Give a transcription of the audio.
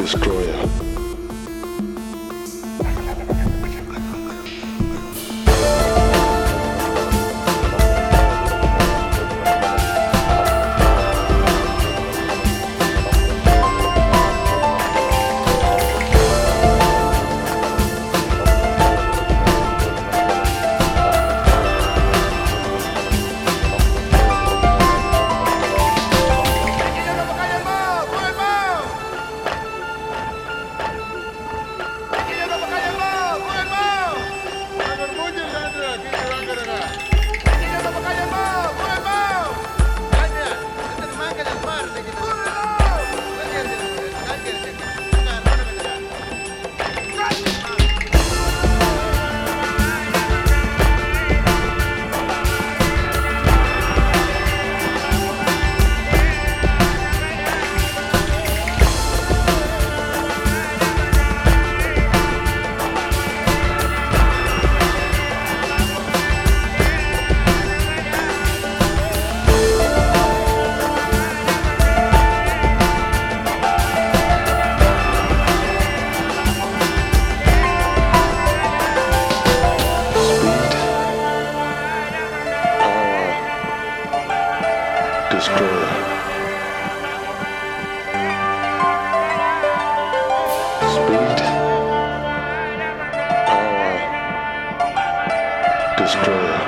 Destroyer. Power, destroyer. Speed, power, destroyer.